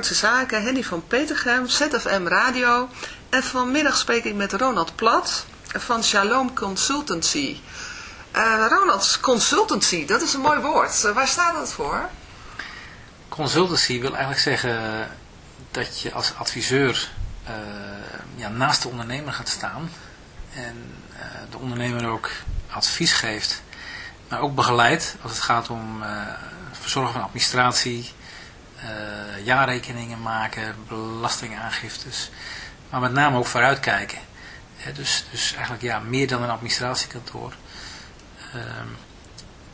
Zandvoortse Zaken, Henny van Petergem, ZFM Radio. En vanmiddag spreek ik met Ronald Plat van Shalom Consultancy. Uh, Ronald, consultancy, dat is een mooi woord. Uh, waar staat dat voor? Consultancy wil eigenlijk zeggen dat je als adviseur uh, ja, naast de ondernemer gaat staan. En de ondernemer ook advies geeft. Maar ook begeleidt als het gaat om verzorgen van administratie, uh, jaarrekeningen maken, belastingaangiftes, maar met name ook vooruitkijken. dus, dus eigenlijk ja, meer dan een administratiekantoor. Uh,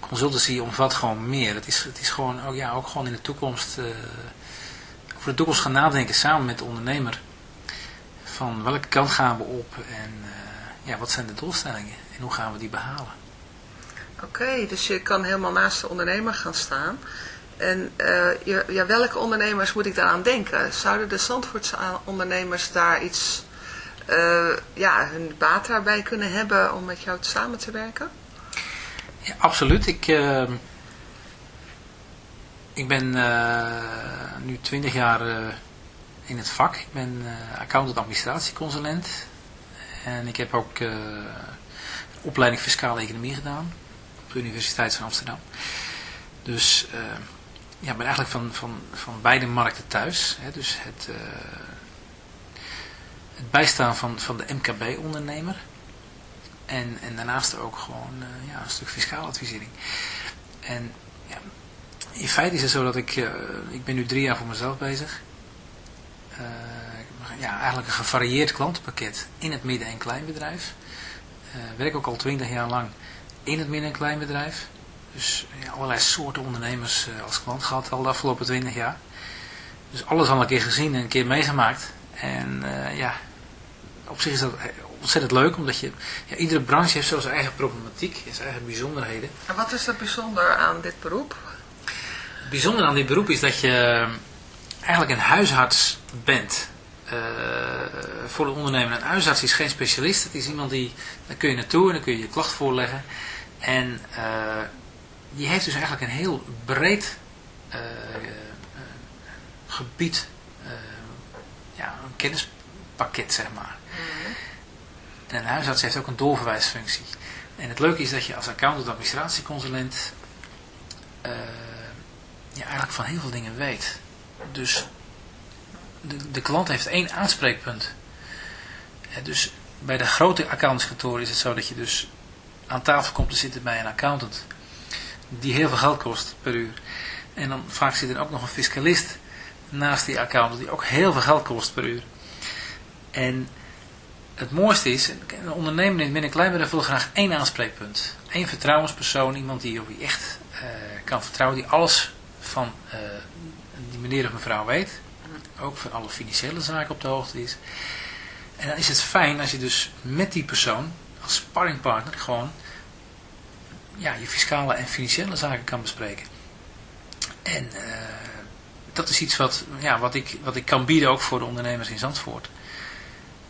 consultancy omvat gewoon meer. Het is, het is gewoon ook, ja, ook gewoon in de toekomst, uh, over de toekomst gaan nadenken samen met de ondernemer. Van welke kant gaan we op en uh, ja, wat zijn de doelstellingen en hoe gaan we die behalen. Oké, dus je kan helemaal naast de ondernemer gaan staan. En uh, ja, welke ondernemers moet ik daaraan denken? Zouden de Zandvoortse ondernemers daar iets, uh, ja, hun baat daarbij kunnen hebben om met jou samen te werken? Ja, absoluut. Ik, uh, ik ben nu 20 jaar in het vak. Ik ben accountant administratieconsulent. En ik heb ook opleiding fiscale economie gedaan op de Universiteit van Amsterdam. Dus ja, ben eigenlijk van, van, van beide markten thuis. Hè, dus het, uh, het bijstaan van, van de MKB-ondernemer. En, en daarnaast ook gewoon uh, ja, een stuk fiscaal advisering. En ja, in feite is het zo dat ik, uh, ik ben nu drie jaar voor mezelf bezig. ja, eigenlijk een gevarieerd klantenpakket in het midden- en kleinbedrijf. werk ook al twintig jaar lang in het midden- en kleinbedrijf. Dus ja, allerlei soorten ondernemers uh, als klant gehad al de afgelopen 20 jaar. Dus alles al een keer gezien en een keer meegemaakt. En uh, ja, op zich is dat ontzettend leuk, omdat je, ja, iedere branche heeft zo zijn eigen problematiek, zijn eigen bijzonderheden. En wat is er bijzonder aan dit beroep? Het bijzonder aan dit beroep is dat je eigenlijk een huisarts bent. Uh, voor de ondernemer. Een huisarts is geen specialist. Het is iemand die, daar kun je naartoe en dan kun je je klacht voorleggen. En uh, die heeft dus eigenlijk een heel breed uh, gebied, uh, ja, een kennispakket zeg maar. Mm. En een huisarts heeft ook een doorverwijsfunctie. En het leuke is dat je als accountant administratieconsulent ja, eigenlijk van heel veel dingen weet. Dus de, de klant heeft één aanspreekpunt. dus bij de grote accountantskantoren is het zo dat je dus aan tafel komt te zitten bij een accountant die heel veel geld kost per uur. En dan vaak zit er ook nog een fiscalist naast die accountant die ook heel veel geld kost per uur. En het mooiste is, een ondernemer in een kleinbedrijf wil graag één aanspreekpunt. Eén vertrouwenspersoon, iemand die op echt uh, kan vertrouwen, die alles van uh, die meneer of mevrouw weet. Ook van alle financiële zaken op de hoogte is. En dan is het fijn als je dus met die persoon, als sparringpartner, gewoon ja, je fiscale en financiële zaken kan bespreken. En uh, dat is iets wat, ja, wat, ik, wat ik kan bieden ook voor de ondernemers in Zandvoort.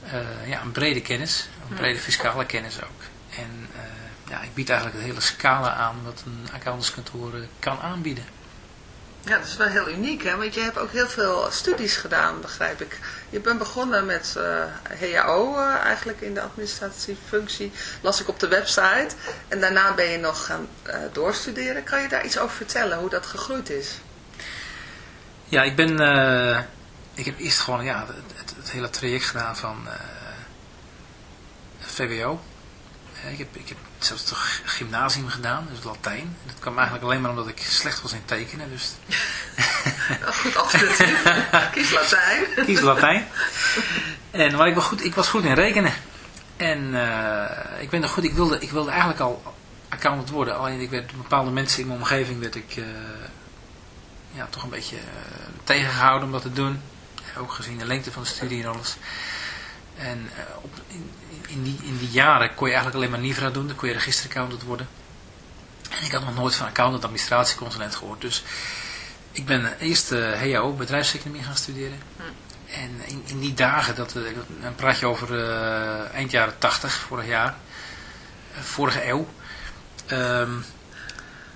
Uh, ja, een brede kennis, een brede fiscale kennis ook. En uh, ja, ik bied eigenlijk het hele scala aan wat een accountantskantoor kan aanbieden. Ja, dat is wel heel uniek, hè? want je hebt ook heel veel studies gedaan, begrijp ik. Je bent begonnen met uh, HAO uh, eigenlijk in de administratiefunctie, las ik op de website. En daarna ben je nog gaan uh, doorstuderen. Kan je daar iets over vertellen, hoe dat gegroeid is? Ja, ik ben, ik heb eerst gewoon ja, het, het, hele traject gedaan van VWO. Ik heb, ik heb zelfs toch gymnasium gedaan, dus Latijn. Dat kwam eigenlijk alleen maar omdat ik slecht was in tekenen. Dus... goed alternatief. Kies Latijn. Kies Latijn. En, maar ik was goed, ik was goed in rekenen. En uh, ik ben er goed, ik wilde, ik wilde eigenlijk al accountant worden. Alleen ik werd bepaalde mensen in mijn omgeving werd ik uh, ja, toch een beetje uh, tegengehouden om dat te doen. Ook gezien de lengte van de studie en alles. En op, in, in, die, in die jaren kon je eigenlijk alleen maar NIVRA doen. Dan kon je registeraccountant worden. En ik had nog nooit van accountant administratieconsulent gehoord. Dus ik ben eerst uh, HAO, bedrijfseconomie gaan studeren. Hm. En in, in, die dagen, dat, uh, dan praat je over uh, eind jaren 80, vorig jaar. vorige eeuw. Um,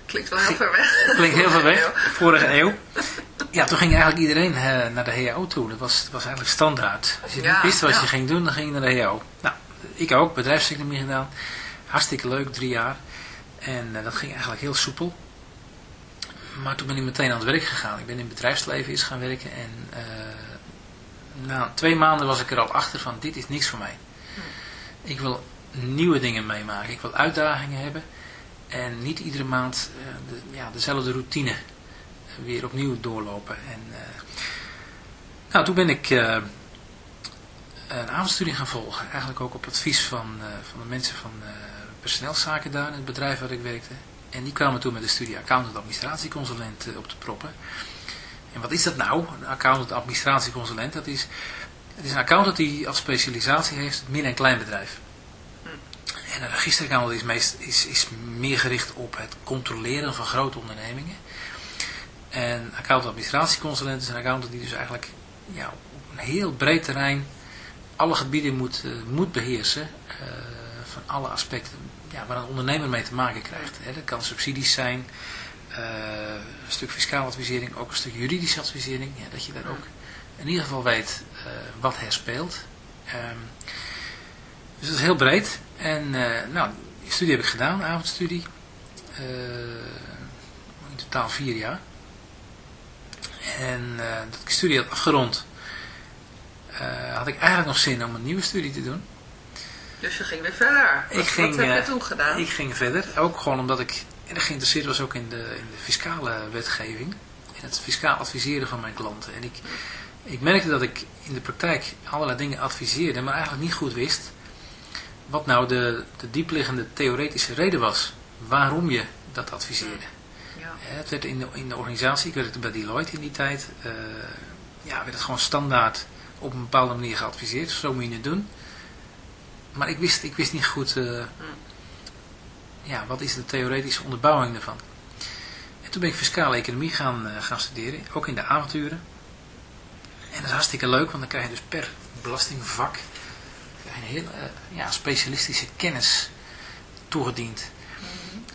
Klinkt wel heel ver weg. Klinkt heel ver weg. Vorige eeuw. Ja, toen ging eigenlijk iedereen uh, naar de HAO toe. Dat was, dat was eigenlijk standaard. Als je ja, niet wist wat ja. je ging doen, dan ging je naar de HAO. Nou, ik ook, bedrijfseconomie gedaan. Hartstikke leuk, drie jaar. En uh, dat ging eigenlijk heel soepel. Maar toen ben ik meteen aan het werk gegaan. Ik ben in het bedrijfsleven eens gaan werken. En uh, na twee maanden was ik er al achter van, dit is niks voor mij. Ik wil nieuwe dingen meemaken. Ik wil uitdagingen hebben. En niet iedere maand uh, de, ja, dezelfde routine weer opnieuw doorlopen. En, nou, toen ben ik een avondstudie gaan volgen. Eigenlijk ook op advies van, uh, van de mensen van personeelszaken daar in het bedrijf waar ik werkte. En die kwamen toen met de studie accountant administratieconsulent op te proppen. En wat is dat nou, een accountant administratieconsulent? Dat is, het is een accountant die als specialisatie heeft het min- en kleinbedrijf. En een registeraccountant is, meest, is, is meer gericht op het controleren van grote ondernemingen. En accountant administratieconsulent is een accountant die dus eigenlijk ja, op een heel breed terrein alle gebieden moet, uh, moet beheersen. Uh, van alle aspecten ja, waar een ondernemer mee te maken krijgt. Hè. Dat kan subsidies zijn, uh, een stuk fiscaal advisering, ook een stuk juridische advisering. Ja, dat je daar ook in ieder geval weet wat er speelt. Um, dus dat is heel breed. En nou, die studie heb ik gedaan, avondstudie. in totaal vier jaar. En dat ik studie had afgerond, uh, had ik eigenlijk nog zin om een nieuwe studie te doen. Dus je ging weer verder. Wat, ik ging, wat heb je uh, toen gedaan? Ik ging verder. Ook gewoon omdat ik erg geïnteresseerd was ook in de, in de fiscale wetgeving. In het fiscaal adviseren van mijn klanten. En ik, ik merkte dat ik in de praktijk allerlei dingen adviseerde, maar eigenlijk niet goed wist wat nou de, de diepliggende theoretische reden was waarom je dat adviseerde. Het werd in de, in de organisatie, ik werkte bij Deloitte in die tijd, uh, ja, werd het gewoon standaard op een bepaalde manier geadviseerd. Zo moet je het doen. Maar ik wist, ik wist niet goed, uh, ja, wat is de theoretische onderbouwing daarvan. En toen ben ik fiscale economie gaan, uh, gaan studeren, ook in de avonturen. En dat is hartstikke leuk, want dan krijg je dus per belastingvak een heel ja, specialistische kennis toegediend.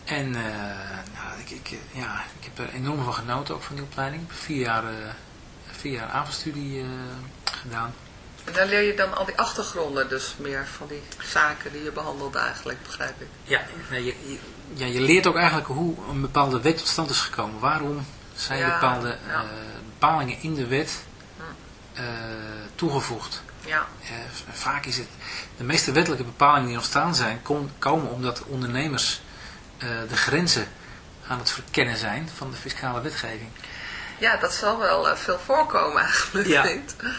En nou, ik, ik, ja, ik heb er enorm van genoten ook van die opleiding. Vier jaar, vier jaar avondstudie gedaan. En daar leer je dan al die achtergronden dus meer van die zaken die je behandelt eigenlijk, begrijp ik. Ja, je, je, ja, je leert ook eigenlijk hoe een bepaalde wet tot stand is gekomen. Waarom zijn ja, bepaalde ja. bepalingen in de wet hm. toegevoegd. Ja. vaak is het, de meeste wettelijke bepalingen die ontstaan zijn, kom, komen omdat ondernemers de grenzen aan het verkennen zijn van de fiscale wetgeving. Ja, dat zal wel uh, veel voorkomen eigenlijk. Ja.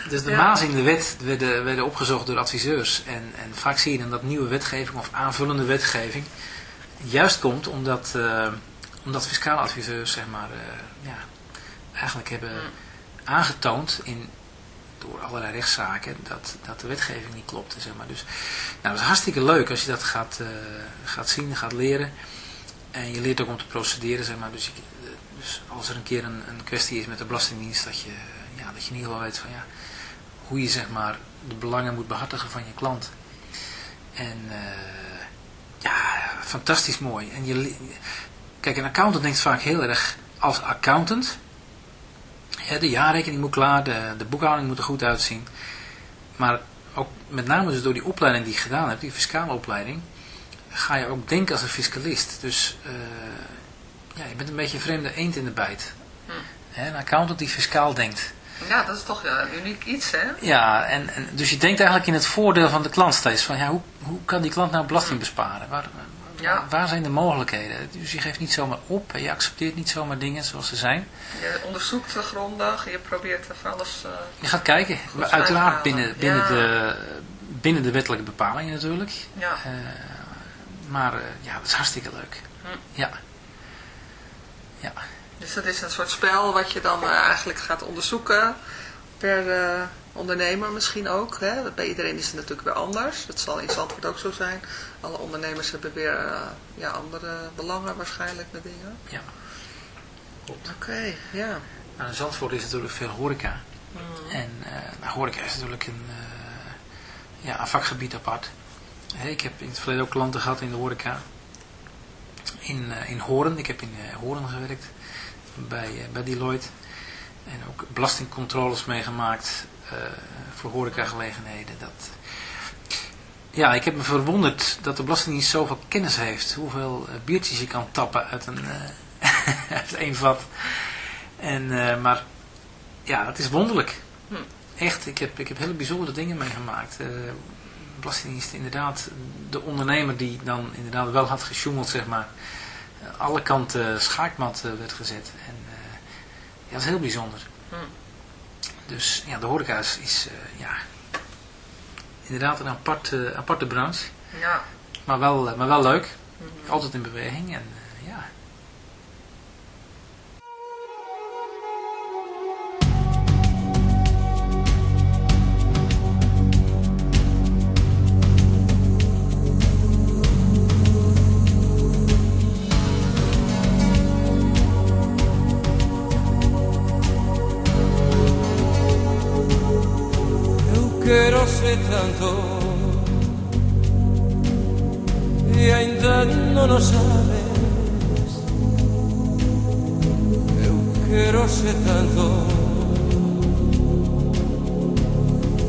Dus de ja. maas in de wet werden, werden opgezocht door adviseurs. En, en vaak zie je dan dat nieuwe wetgeving of aanvullende wetgeving juist komt omdat, uh, omdat fiscale adviseurs zeg maar, uh, ja, eigenlijk hebben hmm. aangetoond in, door allerlei rechtszaken dat, dat de wetgeving niet klopte. Zeg maar. Dus nou, dat is hartstikke leuk als je dat gaat, gaat zien, gaat leren. En je leert ook om te procederen. Zeg maar. dus, dus als er een keer een, een kwestie is met de Belastingdienst, dat je, ja, dat je in ieder geval weet van, ja, hoe je zeg maar, de belangen moet behartigen van je klant. En uh, ja, fantastisch mooi. En je, kijk, een accountant denkt vaak heel erg als accountant. De jaarrekening moet klaar, de, de boekhouding moet er goed uitzien. Maar ook met name dus door die opleiding die je gedaan hebt, die fiscale opleiding, ga je ook denken als een fiscalist. Dus uh, ja, je bent een beetje een vreemde eend in de bijt. Hm. Een accountant die fiscaal denkt. Ja, dat is toch een uniek iets, hè? Ja, en, en, dus je denkt eigenlijk in het voordeel van de klant steeds. Van, ja, hoe, hoe kan die klant nou belasting hm. besparen? Waar, ja. waar zijn de mogelijkheden? Dus je geeft niet zomaar op. Je accepteert niet zomaar dingen zoals ze zijn. Je onderzoekt de grondig. Je probeert van alles... Uh, je gaat kijken. Uiteraard binnen, binnen, ja. de, binnen de wettelijke bepalingen natuurlijk. Ja. Uh, maar uh, ja, dat is hartstikke leuk. Hm. Ja. Ja. Dus dat is een soort spel wat je dan uh, eigenlijk gaat onderzoeken per uh, ondernemer misschien ook. Hè? Bij iedereen is het natuurlijk weer anders. Dat zal in Zandvoort ook zo zijn. Alle ondernemers hebben weer uh, ja, andere belangen waarschijnlijk met dingen. Ja, Oké, okay, ja. Nou, in Zandvoort is natuurlijk veel horeca. Mm. En nou, horeca is natuurlijk een, ja, een vakgebied apart. Hey, ik heb in het verleden ook klanten gehad in de horeca in, uh, in Horen. Ik heb in uh, Horen gewerkt bij, uh, bij Deloitte. En ook belastingcontroles meegemaakt voor horecagelegenheden. Dat, ja, ik heb me verwonderd dat de Belastingdienst zoveel kennis heeft. Hoeveel biertjes je kan tappen uit een, uit één vat. En, maar ja, het is wonderlijk. Hm. Echt, ik heb, ik heb hele bijzondere dingen meegemaakt. Belastingdienst inderdaad, de ondernemer die dan inderdaad wel had gesjoemeld, zeg maar, alle kanten schaakmat eh, werd gezet. En uh, ja, dat is heel bijzonder. Hm. Dus ja, de horeca is, is uh, ja, inderdaad een aparte, aparte branche. Ja. Maar wel, maar wel leuk. Hm. Altijd in beweging en lo sabes. Eu quero ser tanto.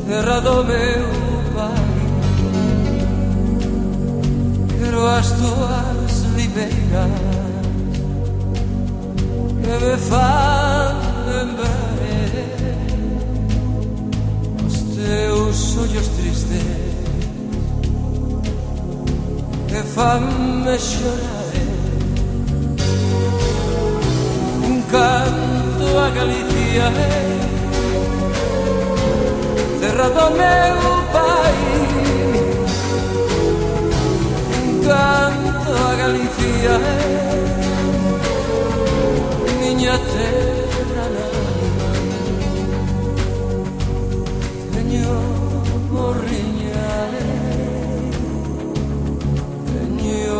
Cerrado meu pai Quero as tuas ribeiras Que me fan lembrar Os teus ollos tristes. che fammi sciorare un canto a Galizia eh. cerrato meu país. Un canto a Galicia eh. niña terra.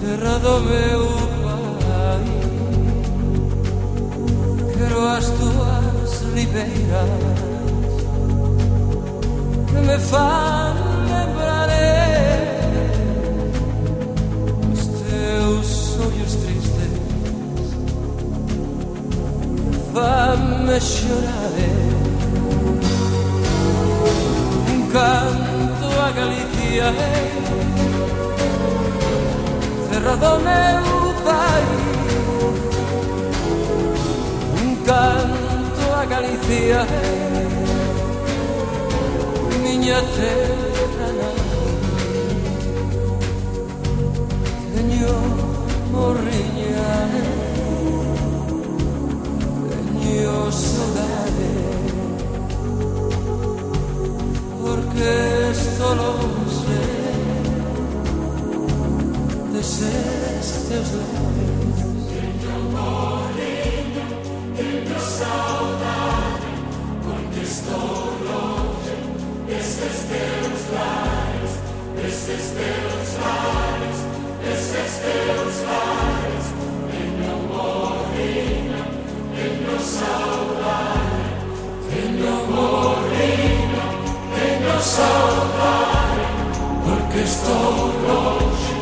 Cerrado meu pai Quero as tuas ribeiras Que me fan lembraré Os teus sonhos tristes. Fan-me chorar eh. Un canto a Galicia eh? terra do meu pai Un canto a Galicia Miña terra Teño morriña Teño saudade Porque solo desses teus lábios. Dentro morena, dentro saudade, porque estou longe desses teus lares, desses teus lares, desses teus lares. Dentro morena, meu saudade, dentro morena, meu saudade, porque estou longe.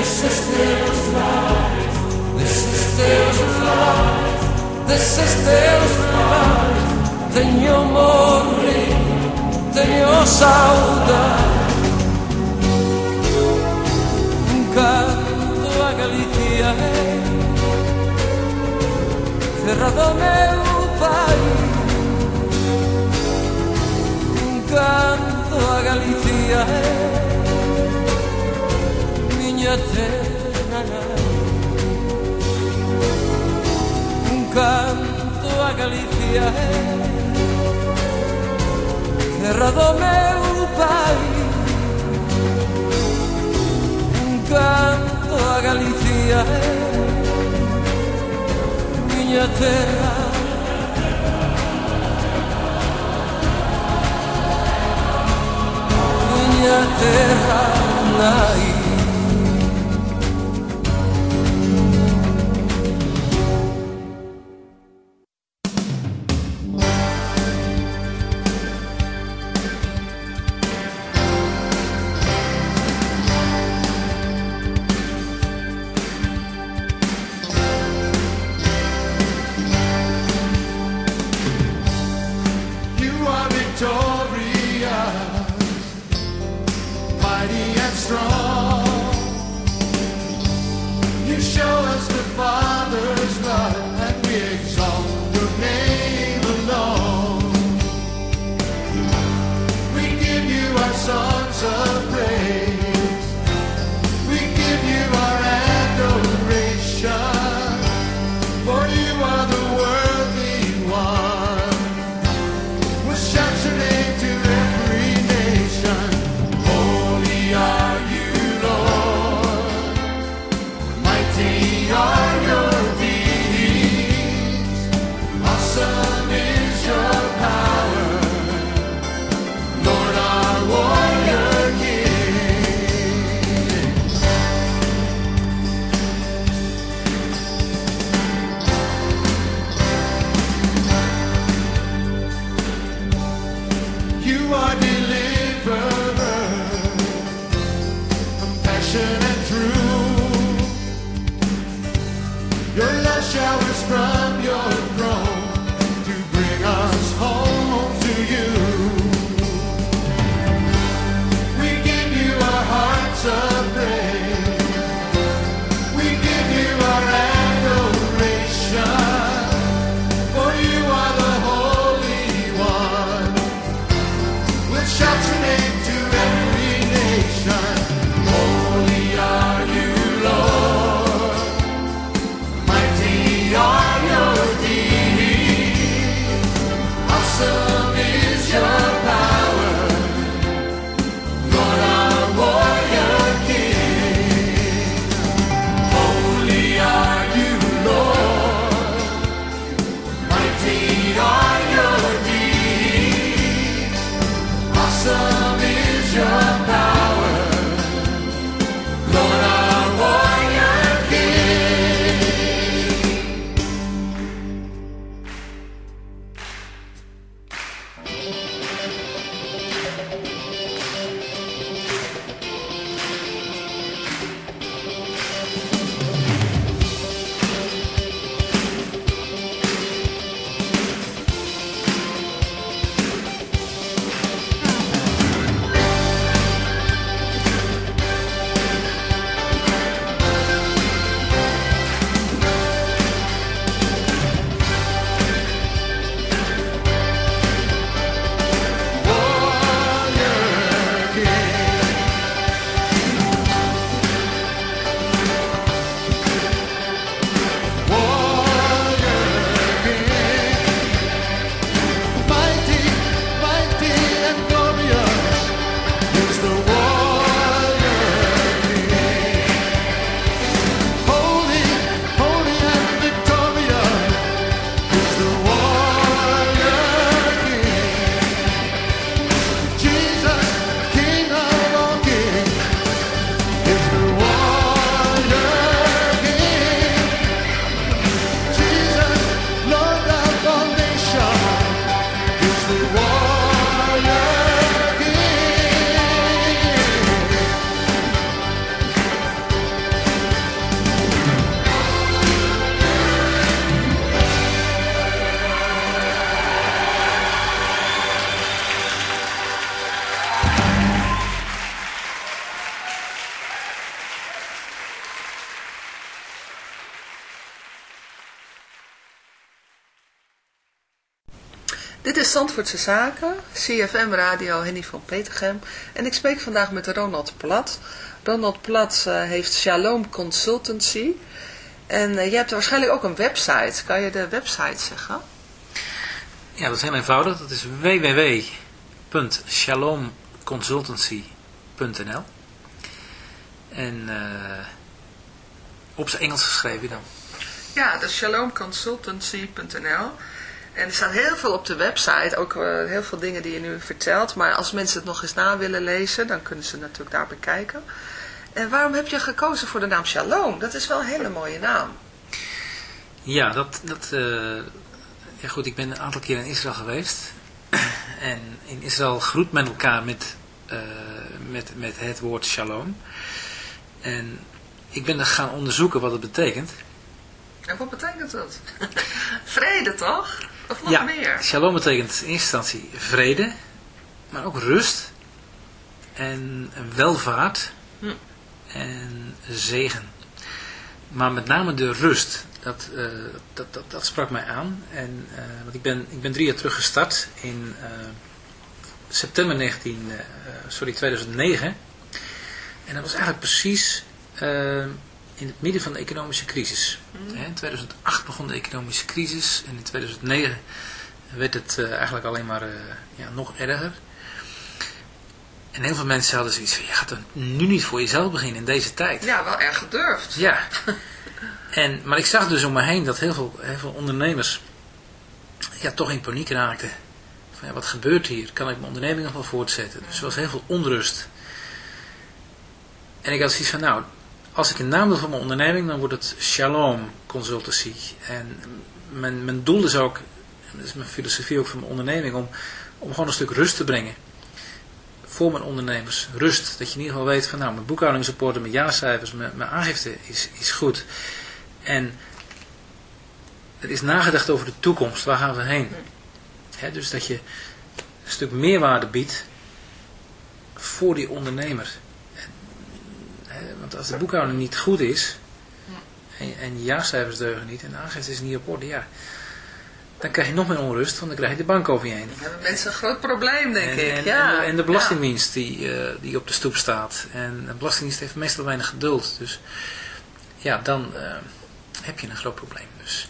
This is Deus light. This is Deus light. This is Deus light. Tenho amor, a Galicia cerrado meu país. Un canto a Galicia miña terra Un canto a Galicia eh. é Terra do meu pai Un canto a Galicia eh. é Miña terra Miña terra nai. Zandvoortse Zaken, CFM Radio Henny van Petergem. En ik spreek vandaag met Ronald Plat. Ronald Plat uh, heeft Shalom Consultancy. En uh, je hebt waarschijnlijk ook een website. Kan je de website zeggen? Ja, dat is heel eenvoudig. Dat is www.shalomconsultancy.nl En uh, op zijn Engels geschreven dan. Ja, dat is shalomconsultancy.nl En er staat heel veel op de website, ook uh, heel veel dingen die je nu vertelt. Maar als mensen het nog eens na willen lezen, dan kunnen ze natuurlijk daar bekijken. En waarom heb je gekozen voor de naam Shalom? Dat is wel een hele mooie naam. Ja, dat, dat, uh, ja goed, ik ben een aantal keer in Israël geweest. en in Israël groet men elkaar met, uh, met, met het woord Shalom. En ik ben er gaan onderzoeken wat het betekent. En wat betekent dat? vrede toch? Of nog ja, meer? Shalom betekent in eerste instantie vrede, maar ook rust en welvaart hm. en zegen. Maar met name de rust, dat, uh, dat, dat, dat, sprak mij aan. En, uh, want ik ben, ik ben drie jaar terug gestart in uh, september 19, sorry, 2009. En dat was eigenlijk precies in het midden van de economische crisis. Mm. In 2008 begon de economische crisis en in 2009 werd het uh, eigenlijk alleen maar uh, ja, nog erger. En heel veel mensen hadden zoiets van, je gaat er nu niet voor jezelf beginnen in deze tijd. Ja, wel erg gedurfd. Ja. en, maar ik zag dus om me heen dat heel veel, heel veel ondernemers ja, toch in paniek raakten. Van, ja, wat gebeurt hier? Kan ik mijn onderneming nog wel voortzetten? Dus er was heel veel onrust. En ik had zoiets van, nou, als ik een naam wil voor mijn onderneming, dan wordt het Shalom Consultancy. En mijn, mijn doel is ook, en dat is mijn filosofie ook voor mijn onderneming, om, om gewoon een stuk rust te brengen. Voor mijn ondernemers. Rust. Dat je in ieder geval weet van nou, mijn boekhoudingssupporten, mijn jaarcijfers, mijn, mijn aangifte is, is goed. En er is nagedacht over de toekomst. Waar gaan we heen? dus dat je een stuk meerwaarde biedt voor die ondernemer. Want als de boekhouding niet goed is, en, en je jaarcijfers deugen niet, en de aangifte is niet op orde, ja, dan krijg je nog meer onrust, want dan krijg je de bank over je heen. Dan hebben mensen een groot probleem, denk en, ik. En, ja. en, de, en de Belastingdienst die, uh, die op de stoep staat. En de Belastingdienst heeft meestal weinig geduld. Dus ja, dan uh, heb je een groot probleem. Dus,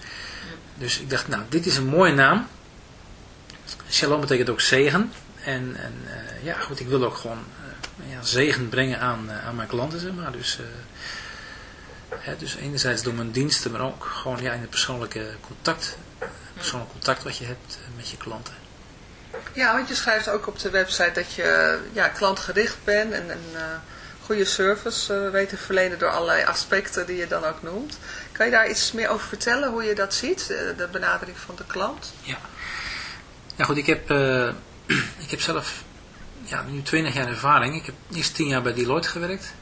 dus ik dacht, nou, dit is een mooie naam. Shalom betekent ook zegen. En, en uh, ja, goed, ik wil ook gewoon ja, zegen brengen aan, aan mijn klanten, zeg maar. Dus, hè, dus enerzijds door mijn diensten, maar ook gewoon ja, in het persoonlijke contact. Persoonlijk contact wat je hebt met je klanten. Ja, want je schrijft ook op de website dat je ja, klantgericht bent en een uh, goede service uh, weet te verlenen door allerlei aspecten die je dan ook noemt. Kan je daar iets meer over vertellen, hoe je dat ziet, de, de benadering van de klant? Ja, nou goed, ik heb, uh, ik heb zelf ja, nu 20 jaar ervaring. Ik heb eerst 10 jaar bij Deloitte gewerkt.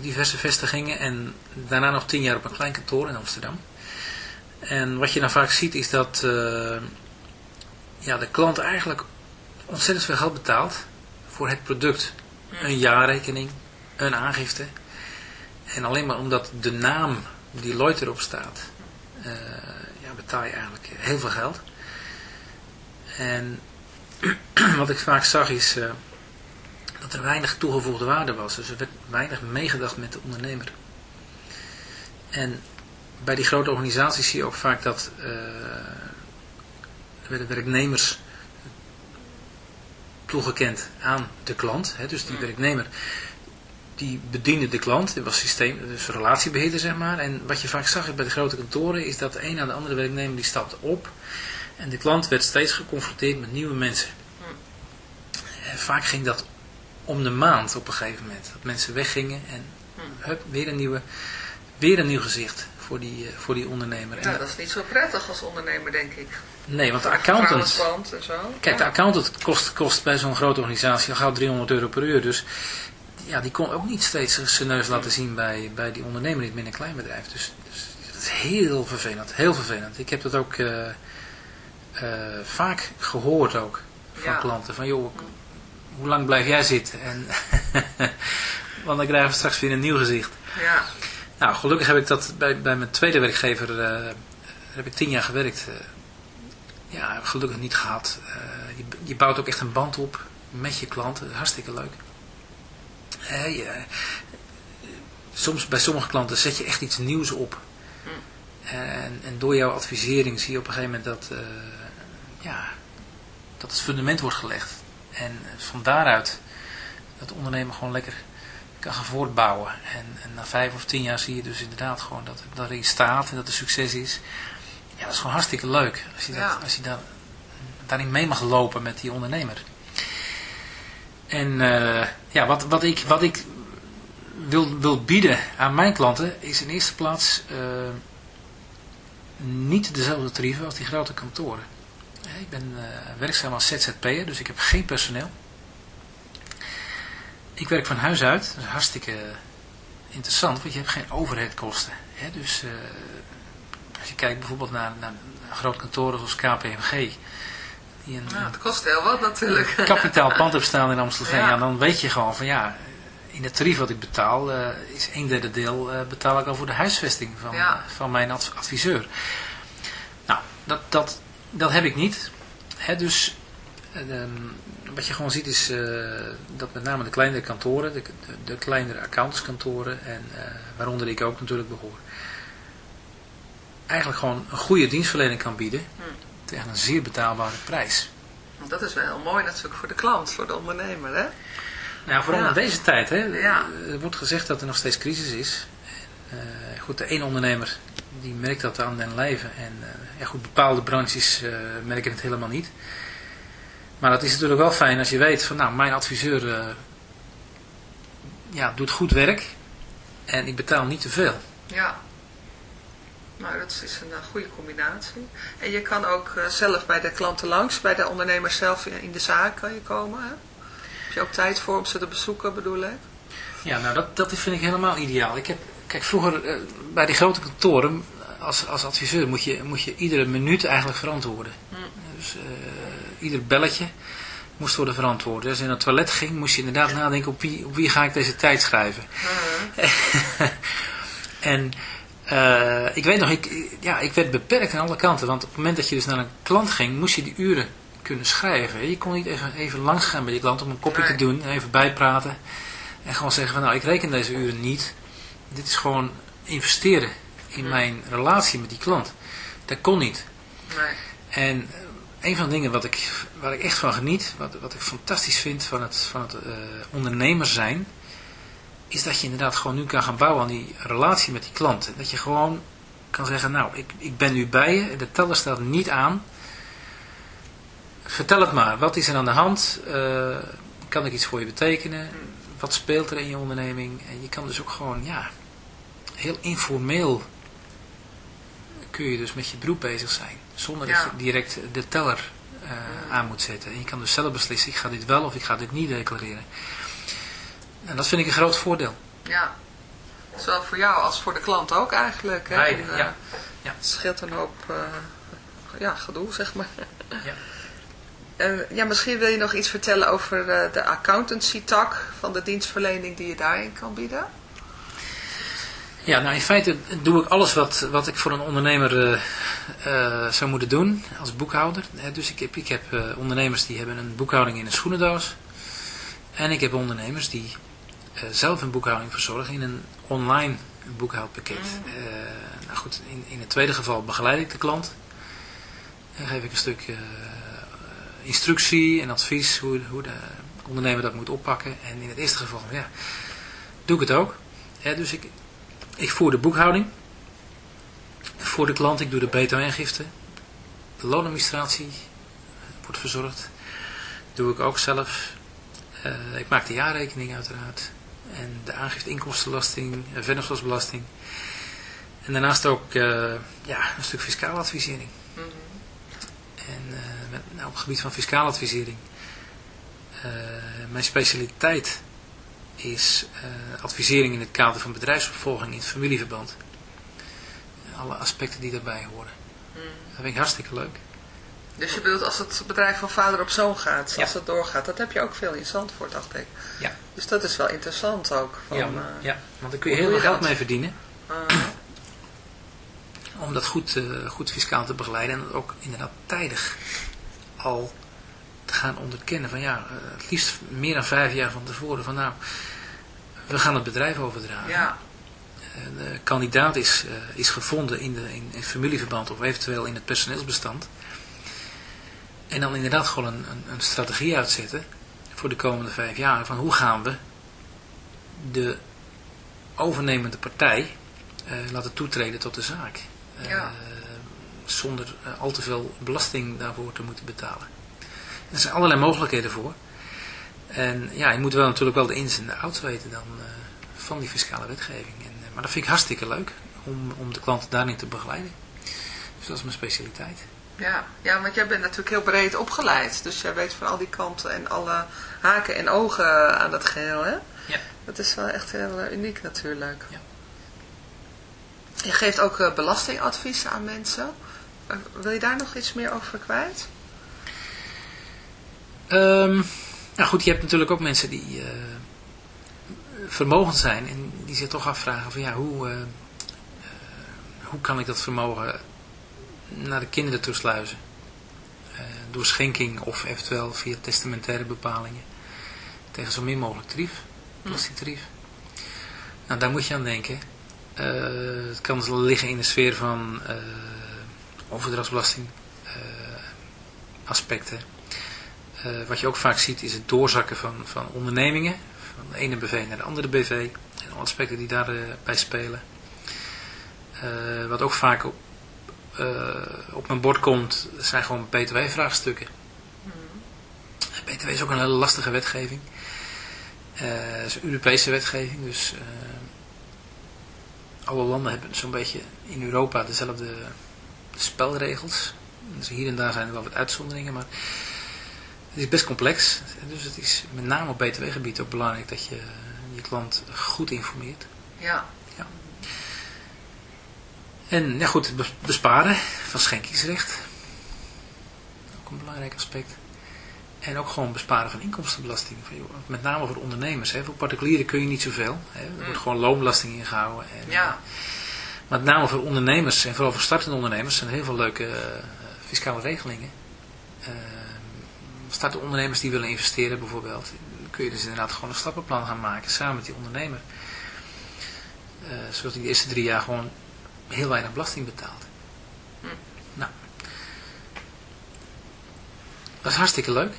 Diverse vestigingen. En daarna nog 10 jaar op een klein kantoor in Amsterdam. En wat je dan vaak ziet is dat uh, ja, de klant eigenlijk ontzettend veel geld betaalt voor het product. Een jaarrekening, een aangifte. En alleen maar omdat de naam Deloitte erop staat, uh, ja, betaal je eigenlijk heel veel geld. En wat ik vaak zag is uh, dat er weinig toegevoegde waarde was. Dus er werd weinig meegedacht met de ondernemer. En bij die grote organisaties zie je ook vaak dat uh, werden werknemers toegekend aan de klant. Hè, dus die werknemer die bediende de klant, dit was systeem, dus relatiebeheerder zeg maar. En wat je vaak zag bij de grote kantoren is dat de een na de andere werknemer die stapte op en de klant werd steeds geconfronteerd met nieuwe mensen. En vaak ging dat om de maand op een gegeven moment. Dat mensen weggingen en hup, weer, een nieuwe, weer een nieuw gezicht voor die, uh, voor die ondernemer. Ja, en dat is niet zo prettig als ondernemer, denk ik. Nee, want de accountant... En zo. Kijk, de accountant kost, kost bij zo'n grote organisatie al gauw 300 euro per uur. Dus ja, die kon ook niet steeds zijn neus laten zien bij, bij die ondernemer in het minder klein bedrijf. Dus, dus dat is heel vervelend, heel vervelend. Ik heb dat ook uh, vaak gehoord ook van ja. klanten. Van joh, hoe lang blijf jij zitten? En Want dan krijgen we straks weer een nieuw gezicht. Ja. Nou, gelukkig heb ik dat bij, bij mijn tweede werkgever, uh, heb ik tien jaar gewerkt. Uh, ja, gelukkig niet gehad. Eh, je, je bouwt ook echt een band op met je klanten. Hartstikke leuk. Eh, je- soms bij sommige klanten zet je echt iets nieuws op. En, en door jouw advisering zie je op een gegeven moment dat, eh, ja, dat het fundament wordt gelegd. En van daaruit dat de ondernemer gewoon lekker kan gaan voortbouwen. En, en na vijf of tien jaar zie je dus inderdaad gewoon dat, dat er iets staat en dat er succes is. Ja, dat is gewoon hartstikke leuk. Als je, dat, Ja. als je daar, daarin mee mag lopen met die ondernemer. En eh, ja, wat, wat ik, wat ik wil, wil bieden aan mijn klanten is in eerste plaats eh, niet dezelfde tarieven als die grote kantoren. Eh, Ik ben eh, werkzaam als ZZP'er, dus ik heb geen personeel. Ik werk van huis uit, dat is hartstikke interessant, want je hebt geen overheadkosten. Hè? Dus eh, als je kijkt bijvoorbeeld naar, naar grote kantoren zoals KPMG, die een, het kost heel wat natuurlijk. kapitaal pand hebt staan in Amstelveen, Ja. ja. dan weet je gewoon van ja, in het tarief wat ik betaal, is een derde deel betaal ik al voor de huisvesting van, Ja. van mijn adv- adviseur. Nou, dat, dat, dat heb ik niet. Dus eh, ehm, wat je gewoon ziet is eh, dat met name de kleinere kantoren, de, de, de kleinere accountantskantoren, en, eh, waaronder ik ook natuurlijk behoor, eigenlijk gewoon een goede dienstverlening kan bieden Hm. tegen een zeer betaalbare prijs. Dat is wel heel mooi natuurlijk voor de klant, voor de ondernemer. Hè? Nou, vooral Ja. in deze tijd. Hè, Ja. Er wordt gezegd dat er nog steeds crisis is. Eh, goed, de ene ondernemer die merkt dat aan den lijve. En eh, goed, bepaalde branches eh, merken het helemaal niet. Maar het is natuurlijk wel fijn als je weet van nou, mijn adviseur eh, ja, doet goed werk. En ik betaal niet te veel. Ja. Nou, dat is een goede combinatie. En je kan ook zelf bij de klanten langs, bij de ondernemers zelf in in de zaak kan je komen. Hè? Heb je ook tijd voor om ze te bezoeken, bedoel ik? Ja, nou dat, dat vind ik helemaal ideaal. Ik heb, kijk, vroeger eh, bij die grote kantoren, als, als adviseur moet je, moet je iedere minuut eigenlijk verantwoorden. Dus eh, ieder belletje moest worden verantwoord. Dus als je naar het toilet ging, moest je inderdaad nadenken op wie, op wie ga ik deze tijd schrijven. en eh, ik weet nog, ik, ja, ik werd beperkt aan alle kanten. Want op het moment dat je dus naar een klant ging, moest je die uren kunnen schrijven. Je kon niet even, even langs gaan bij die klant om een kopje Nee. te doen, even bijpraten. En gewoon zeggen van nou, ik reken deze uren niet. Dit is gewoon investeren in mijn relatie met die klant. Dat kon niet. Nee. En eh, een van de dingen wat ik, waar ik echt van geniet, wat, wat ik fantastisch vind van het, van het eh, ondernemer zijn, is dat je inderdaad gewoon nu kan gaan bouwen aan die relatie met die klant. Dat je gewoon kan zeggen, nou, ik, ik ben nu bij je, de teller staat niet aan. Vertel het maar, wat is er aan de hand? Eh, kan ik iets voor je betekenen? Wat speelt er in je onderneming? En je kan dus ook gewoon, ja, heel informeel kun je dus met je beroep bezig zijn. Zonder dat Ja. je direct de teller eh, aan moet zetten. En je kan dus zelf beslissen, ik ga dit wel of ik ga dit niet declareren. En dat vind ik een groot voordeel. Ja. Zowel voor jou als voor de klant ook eigenlijk. Hè? Beide, En, eh, ja. Ja. Het scheelt een hoop eh, ja, gedoe, zeg maar. Ja. Ja, misschien wil je nog iets vertellen over de accountancy tak van de dienstverlening die je daarin kan bieden. Ja, nou in feite doe ik alles wat, wat ik voor een ondernemer eh, eh, zou moeten doen als boekhouder. Dus ik heb, ik heb eh, ondernemers die hebben een boekhouding in een schoenendoos. En ik heb ondernemers die zelf een boekhouding verzorgen in een online boekhoudpakket. Eh, nou goed, in, in het tweede geval begeleid ik de klant. En geef ik een stuk instructie en advies hoe, hoe de ondernemer dat moet oppakken. En in het eerste geval, ja, doe ik het ook. Dus ik, ik voer de boekhouding voor de klant. Ik doe de btw-aangifte. De loonadministratie wordt verzorgd. Doe ik ook zelf. Eh, ik maak de jaarrekening uiteraard. En de aangifte inkomstenbelasting, eh, vennootschapsbelasting. En daarnaast ook eh, ja, een stuk fiscale advisering. En eh, met, nou, op het gebied van fiscale advisering. mijn specialiteit is eh, advisering in het kader van bedrijfsopvolging in het familieverband. Alle aspecten die daarbij horen. Dat vind ik hartstikke leuk. Dus je bedoelt als het bedrijf van vader op zoon gaat, Ja. als het doorgaat, dat heb je ook veel in Zandvoort, dacht ik. Ja. Dus dat is wel interessant ook. Van, ja, eh, ja, want daar kun je heel veel geld dat? mee verdienen. eh, om dat goed, eh, goed fiscaal te begeleiden en ook inderdaad tijdig al te gaan onderkennen van ja, het liefst meer dan vijf jaar van tevoren van nou, we gaan het bedrijf overdragen. Ja, Eh, De kandidaat is, eh, is gevonden in, de, in, in familieverband of eventueel in het personeelsbestand. En dan inderdaad gewoon een, een, een strategie uitzetten voor de komende vijf jaar. Van hoe gaan we de overnemende partij eh, laten toetreden tot de zaak. Eh, Ja. Zonder eh, al te veel belasting daarvoor te moeten betalen. Er zijn allerlei mogelijkheden voor. En ja, je moet wel natuurlijk wel de ins en de outs weten dan eh, van die fiscale wetgeving. En, eh, maar dat vind ik hartstikke leuk om, om de klanten daarin te begeleiden. Dus dat is mijn specialiteit. ja. ja, want jij bent natuurlijk heel breed opgeleid. Dus jij weet van al die kanten en alle haken en ogen aan dat geheel, hè? Ja. Dat is wel echt heel eh, uniek natuurlijk. Ja. Je geeft ook belastingadvies aan mensen. Wil je daar nog iets meer over kwijt? Ehm, nou goed, je hebt natuurlijk ook mensen die eh, vermogend zijn en die zich toch afvragen van ja, hoe, eh, eh, hoe kan ik dat vermogen naar de kinderen toesluizen? Eh door schenking of eventueel via testamentaire bepalingen tegen zo min mogelijk tarief, belastingtarief. Nou, daar moet je aan denken. Het kan liggen in de sfeer van overdrachtsbelasting aspecten. Eh, wat je ook vaak ziet is het doorzakken van, van ondernemingen. Van de ene BV naar de andere BV. En alle aspecten die daarbij bij spelen. Eh, wat ook vaak op, eh, op mijn bord komt, zijn gewoon btw-vraagstukken. BTW is ook een hele lastige wetgeving. Het is een Europese wetgeving, dus alle landen hebben zo'n beetje in Europa dezelfde spelregels. Dus hier en daar zijn er wel wat uitzonderingen, maar is best complex. Dus het is met name op btw-gebied ook belangrijk dat je je klant goed informeert. Ja, En ja goed, bes- besparen van schenkingsrecht. Ook een belangrijk aspect. En ook gewoon besparen van inkomstenbelasting. Met name voor ondernemers. Hè. Voor particulieren kun je niet zoveel. Hè. Er wordt gewoon loonbelasting ingehouden. En, ja, Maar met name voor ondernemers en vooral voor startende ondernemers zijn er heel veel leuke eh, fiscale regelingen. Uh, startende ondernemers die willen investeren bijvoorbeeld. Dan kun je dus inderdaad gewoon een stappenplan gaan maken samen met die ondernemer. Eh, zodat hij de eerste drie jaar gewoon heel weinig belasting betaalt. Hm. Nou. Dat is hartstikke leuk.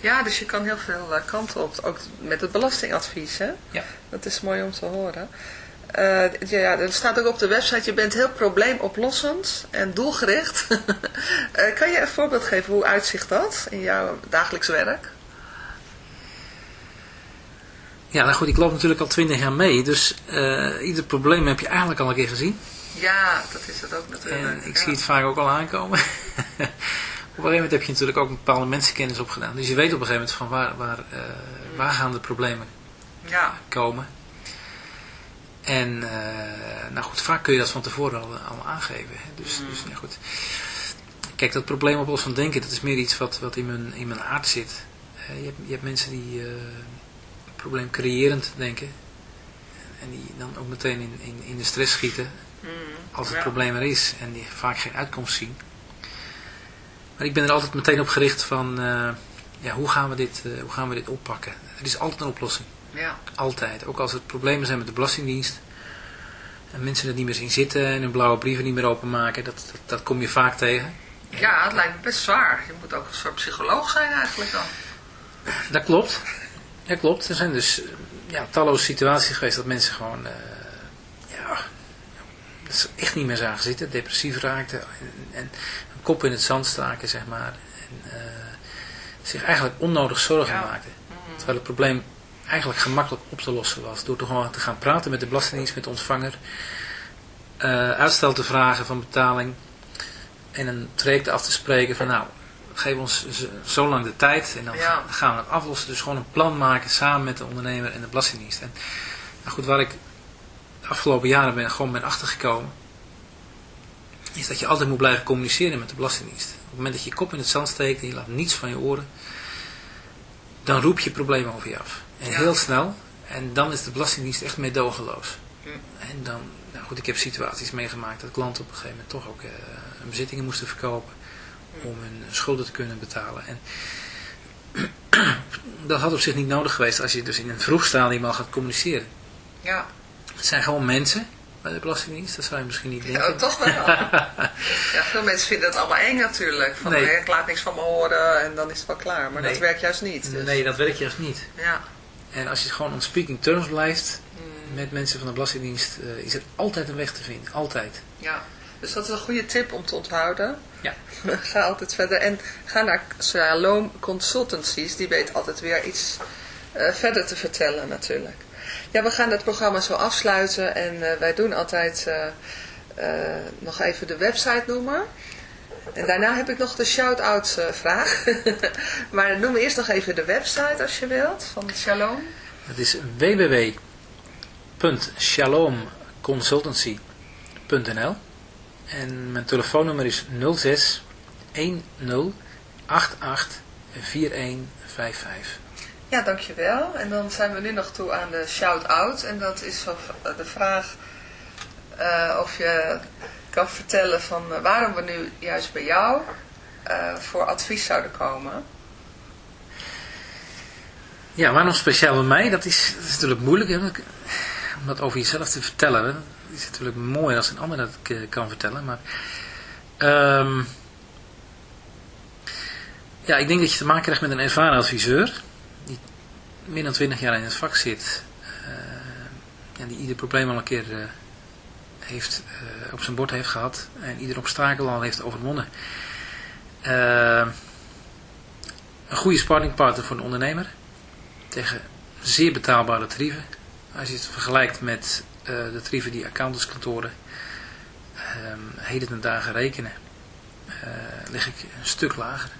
ja, dus je kan heel veel eh, kanten op. Ook met het belastingadvies, hè? Ja. Dat is mooi om te horen. Eh, ja, er staat ook op de website, je bent heel probleemoplossend en doelgericht. Eh, kan je een voorbeeld geven, hoe uitzicht dat in jouw dagelijks werk? Ja, nou goed, ik loop natuurlijk al twintig jaar mee. Dus eh, ieder probleem heb je eigenlijk al een keer gezien. Ja, dat is het ook natuurlijk. En ik ja. zie het vaak ook al aankomen. op een gegeven moment heb je natuurlijk ook een bepaalde mensenkennis opgedaan. Dus je weet op een gegeven moment van waar, waar, waar gaan de problemen Ja, komen. En eh, nou goed, vaak kun je dat van tevoren al, al aangeven. Hè. Dus, dus ja, goed. Kijk, dat probleem oplossen van denken, dat is meer iets wat, wat in, mijn, in mijn aard zit. Eh, je, hebt, je hebt mensen die eh probleem creërend denken. En die dan ook meteen in, in, in de stress schieten als het Ja. probleem er is en die vaak geen uitkomst zien. Maar ik ben er altijd meteen op gericht van, eh, ja, hoe, gaan we dit, eh, hoe gaan we dit oppakken? Er is altijd een oplossing. Ja, Altijd. Ook als er problemen zijn met de Belastingdienst. En mensen er niet meer zien zitten en hun blauwe brieven niet meer openmaken. Dat, dat, dat kom je vaak tegen. ja, het lijkt me best zwaar. Je moet ook een soort psycholoog zijn eigenlijk dan. Dat klopt. Dat klopt. Er zijn dus ja, talloze situaties geweest dat mensen gewoon... eh, ja, dat ze echt niet meer zagen zitten. Depressief raakten. En, en een kop in het zand staken, zeg maar. En eh, zich eigenlijk onnodig zorgen Ja. maakten. Terwijl het probleem eigenlijk gemakkelijk op te lossen was. Door gewoon te gaan praten met de Belastingdienst, met de ontvanger. eh, uitstel te vragen van betaling. En een traject af te spreken van nou, geef ons zo lang de tijd. En dan Ja. gaan we het aflossen. Dus gewoon een plan maken samen met de ondernemer en de Belastingdienst. En nou goed, waar ik de afgelopen jaren ben, gewoon ben achtergekomen. Is dat je altijd moet blijven communiceren met de Belastingdienst. Op het moment dat je je kop in het zand steekt en je laat niets van je oren. Dan roep je problemen over je af. En Ja. heel snel. En dan is de Belastingdienst echt meedogenloos. En dan, nou goed, ik heb situaties meegemaakt dat klanten op een gegeven moment toch ook eh, hun bezittingen moesten verkopen om hun schulden te kunnen betalen. En dat had op zich niet nodig geweest als je dus in een vroeg stadium al gaat communiceren. Ja, Het zijn gewoon mensen bij de Belastingdienst, dat zou je misschien niet denken. ja toch wel. ja, veel mensen vinden het allemaal eng natuurlijk. Van, Nee. nee. ik laat niks van me horen en dan is het wel klaar. Maar Nee. dat werkt juist niet. Dus. Nee, dat werkt juist niet. Ja. En als je gewoon on speaking terms blijft Mm. met mensen van de Belastingdienst, eh, is er altijd een weg te vinden. Altijd. Ja, dus dat is een goede tip om te onthouden. Ja. ga altijd verder en ga naar Shalom Consultancies, die weet altijd weer iets eh, verder te vertellen natuurlijk. Ja, we gaan het programma zo afsluiten en eh, wij doen altijd nog even de website noemen. En daarna heb ik nog de shout-out eh, vraag. maar noem eerst nog even de website als je wilt van Shalom. Het is www.shalomconsultancy.nl en mijn telefoonnummer is 06 10 88 4155. Ja, dankjewel. En dan zijn we nu nog toe aan de shout-out. En dat is eh, de vraag eh, of je kan vertellen van eh, waarom we nu juist bij jou eh, voor advies zouden komen. Ja, waarom speciaal bij mij? Dat is, natuurlijk moeilijk hè, om dat over jezelf te vertellen. Is natuurlijk mooi als een ander dat eh, kan vertellen. Maar ehm, ja, ik denk dat je te maken krijgt met een ervaren adviseur. Die meer dan 20 jaar in het vak zit. en die ieder probleem al een keer heeft, op zijn bord heeft gehad. En ieder obstakel al heeft overwonnen. Eh, een goede sparringpartner voor een ondernemer tegen zeer betaalbare tarieven. Als je het vergelijkt met eh, de tarieven die accountantskantoren ehm heden ten dagen rekenen, eh, lig ik een stuk lager.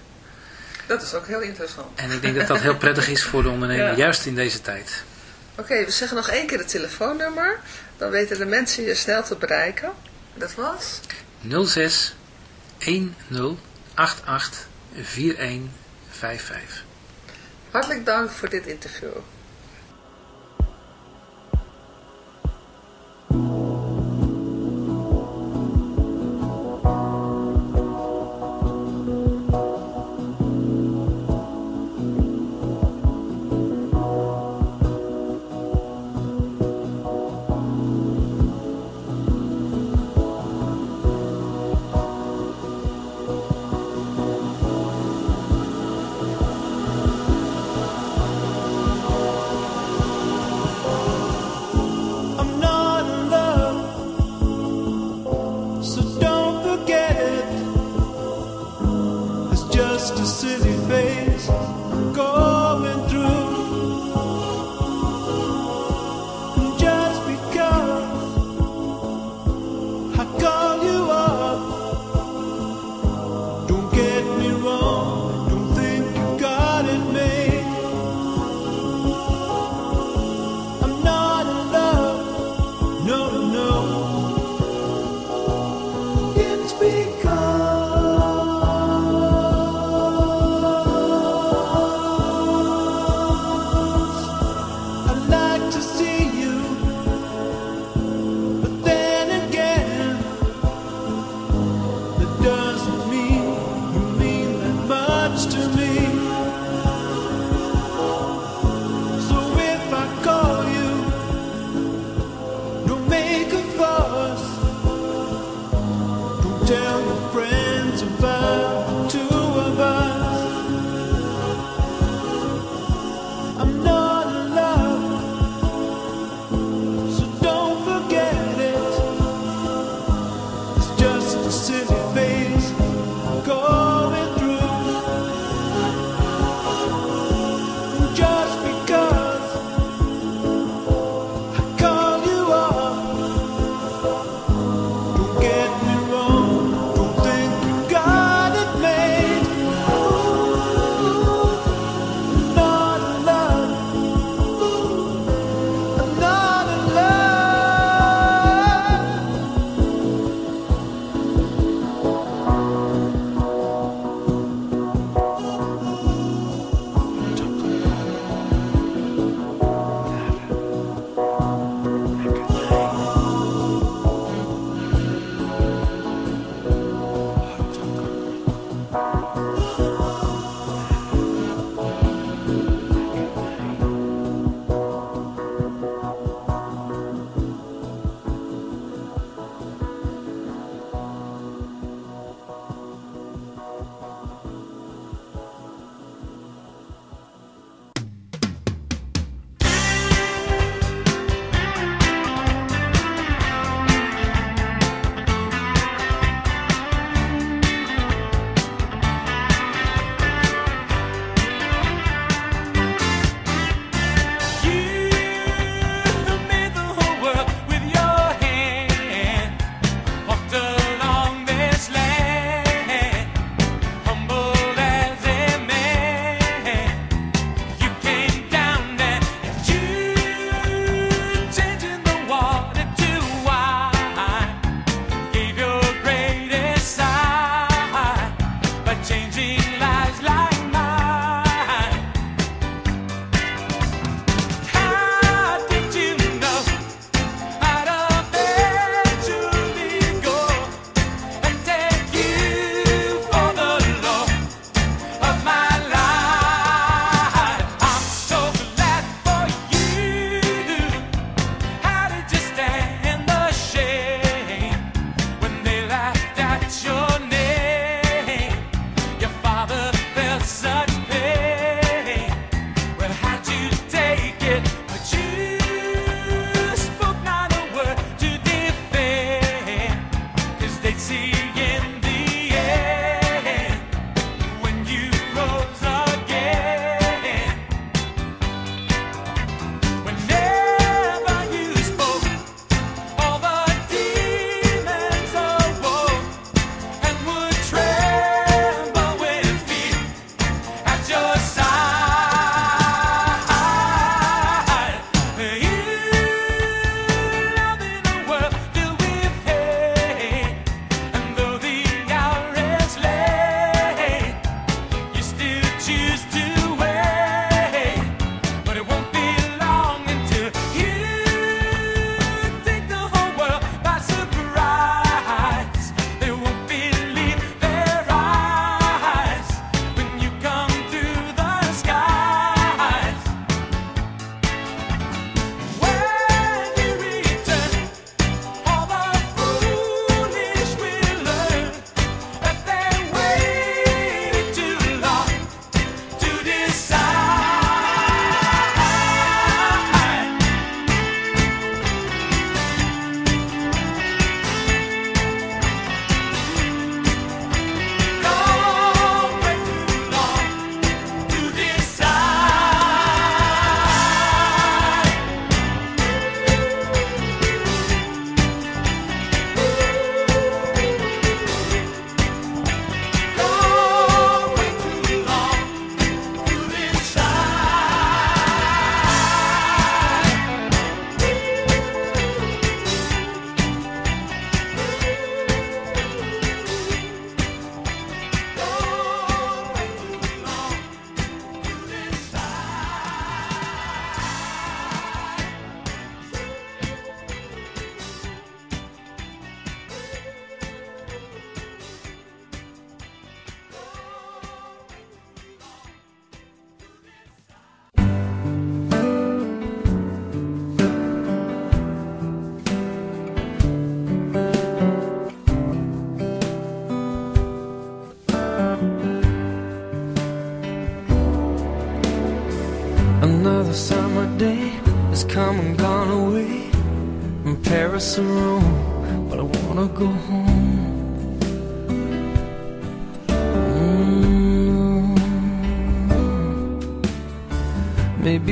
Dat is ook heel interessant. En ik denk dat dat heel prettig is voor de ondernemer, Ja. juist in deze tijd. Oké, we zeggen nog één keer het telefoonnummer. Dan weten de mensen je snel te bereiken. Dat was? 06 10 88 4155. Hartelijk dank voor dit interview.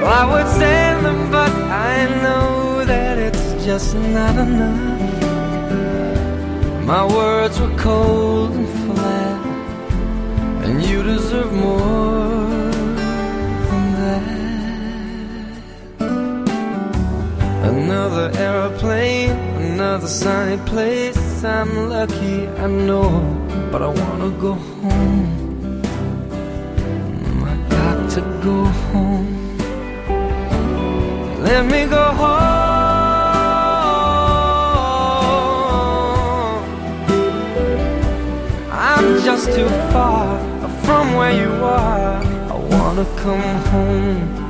Well, I would send them, but I know that it's just not enough. My words were cold and flat, and you deserve more than that. Another aeroplane, another sunny place. I'm lucky, I know, but I wanna go home. I got to go home. Let me go home. I'm just too far from where you are. I wanna come home.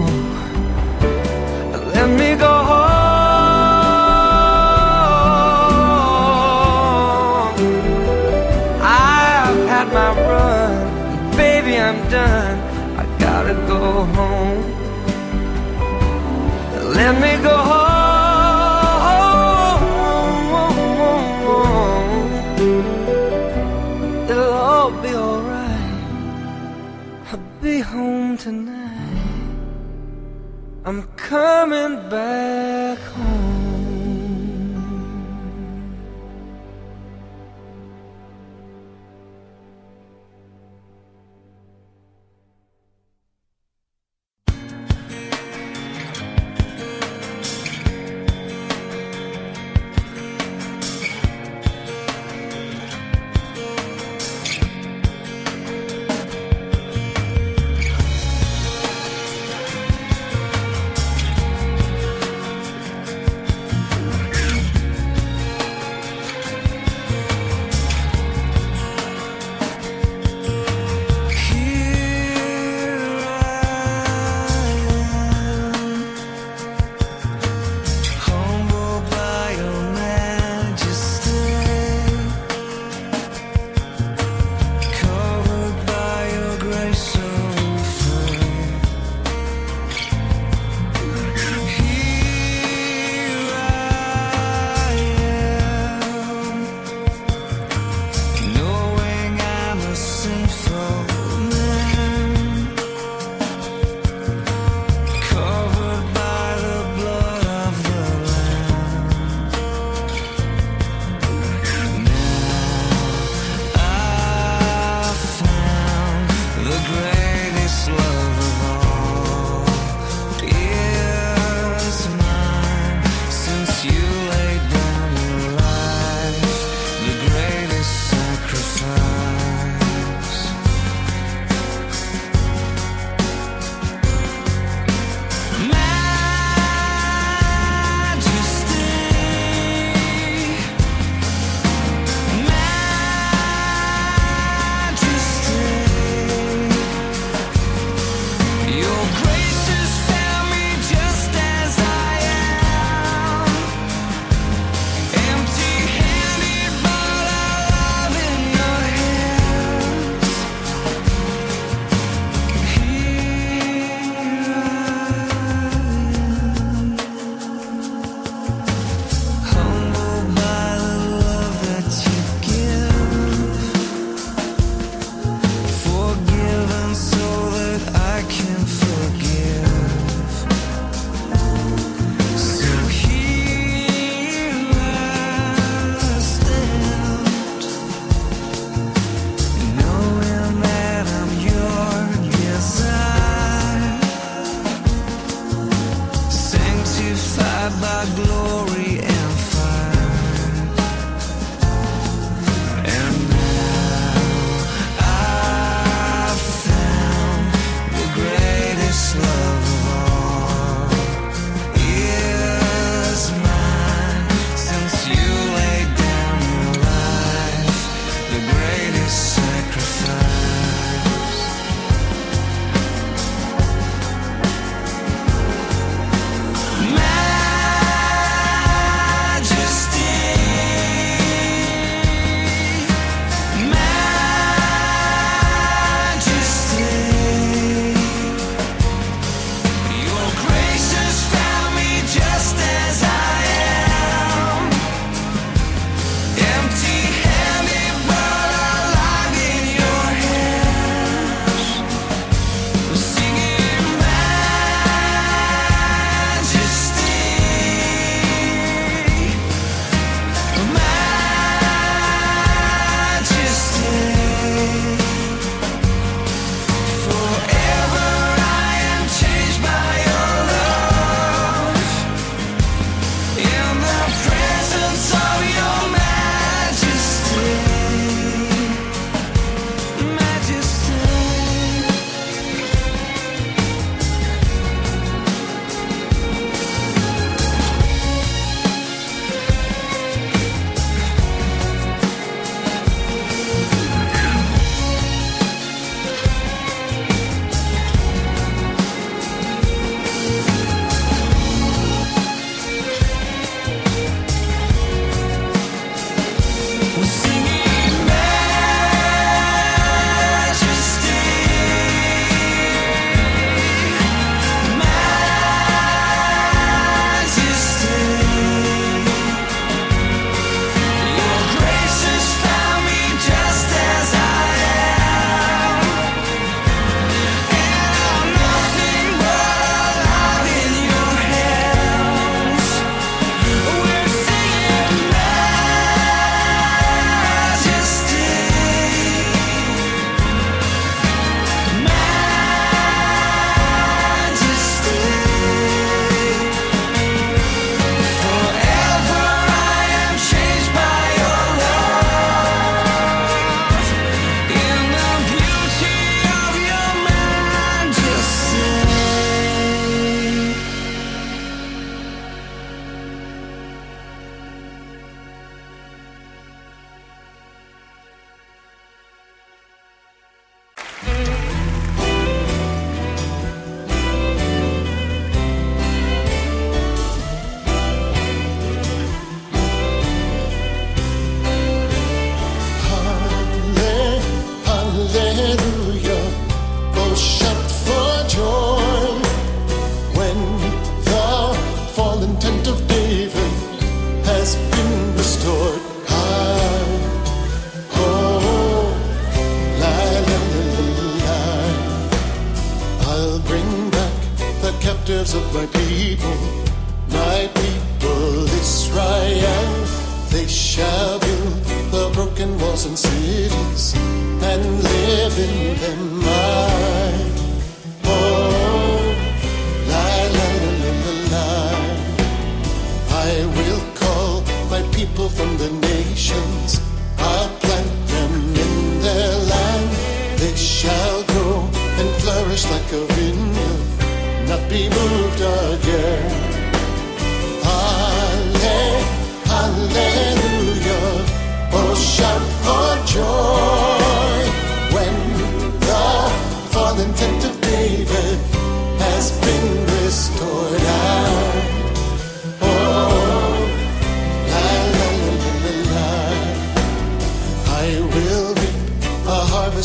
Gotta go home. Let me go home. It'll all be alright. I'll be home tonight. I'm coming back home.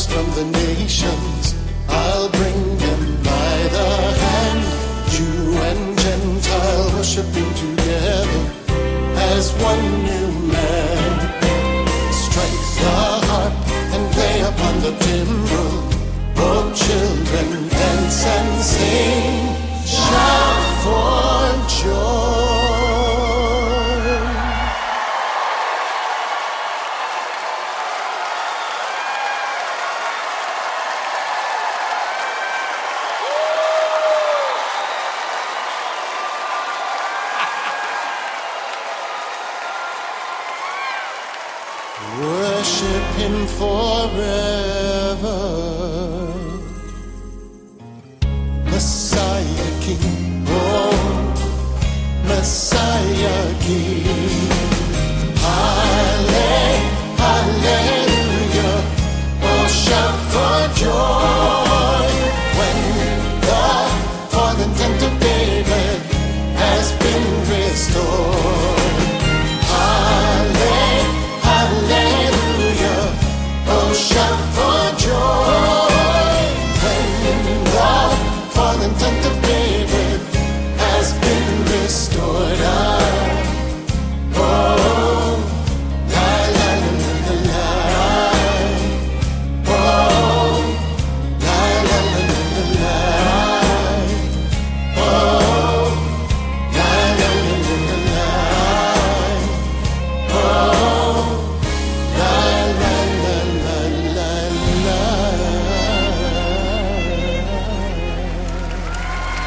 from the nations. I'll bring them by the hand. Jew and Gentile worshiping together as one new man. Strike the harp and play upon the timbrel. Oh, children, dance and sing. Shout for joy.